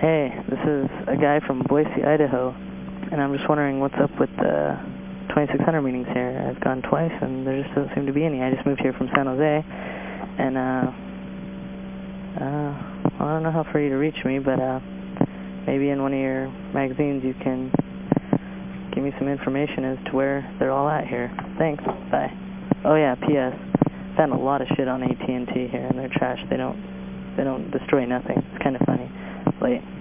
Hey, this is a guy from Boise, Idaho, and I'm just wondering what's up with the 2600 meetings here. I've gone twice, and there just doesn't seem to be any. I just moved here from San Jose, and, uh, uh, I don't know how for you to reach me, but, uh, maybe in one of your magazines you can give me some information as to where they're all at here. Thanks. Bye. Oh, yeah, P.S. Found a lot of shit on AT&T here, and they're trash. They don't, they don't destroy nothing. It's kind of funny. Late.